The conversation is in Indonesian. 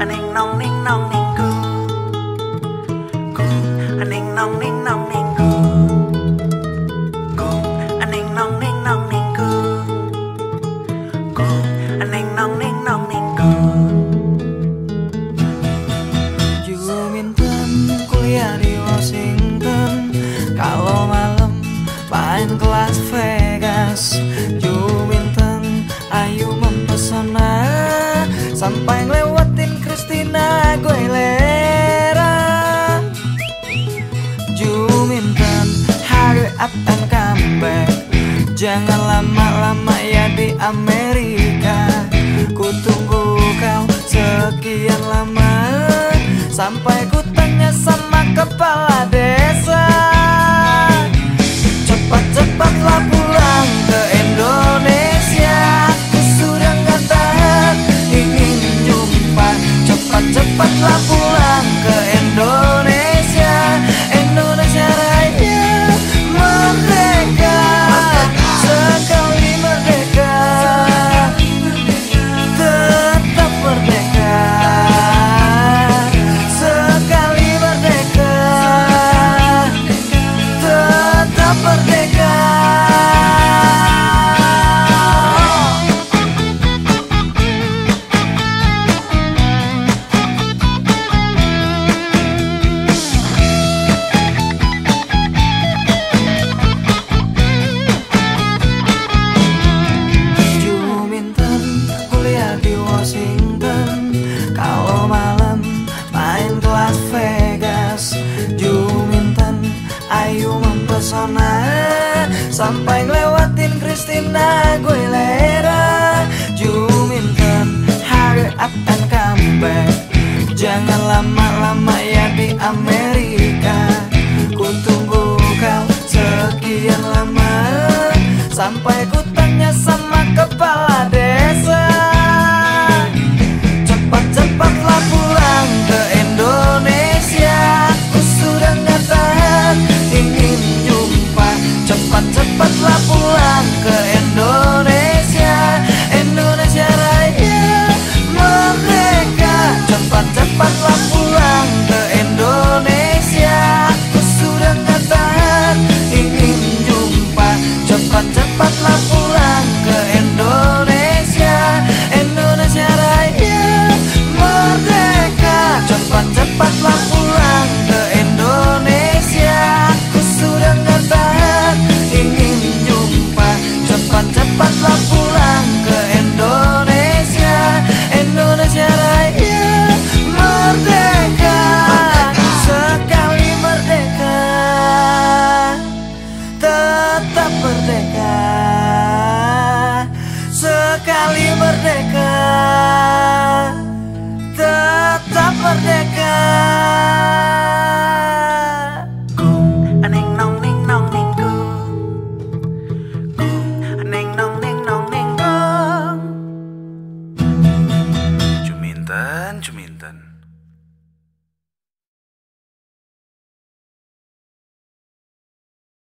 anh hình nong ninh nong ninh cư anh hình nong ninh nong ninh cư anh hình nong ninh nong ninh cư anh hình nong ninh nong ninh cư dù miền thân di Washington kalau malam main kelas Vegas. Dù miền thân ayu mempesona Jangan lama-lama ya di Amerika. Ku tunggu kau sekian lama. Sampai ku tanya sama kepala desa. Cepat-cepatlah pulang ke Indonesia. Aku sudah gak tahan ingin jumpa. Cepat-cepatlah pulang Tetap merdeka mempesona Sampai ngelewatin Christina Aguilera. Juminten hurry up and come Jangan lama-lama ya di Amerika. Ku tunggu kau sekian lama Cepat-cepatlah pulang ke Sekali merdeka. Tetap merdeka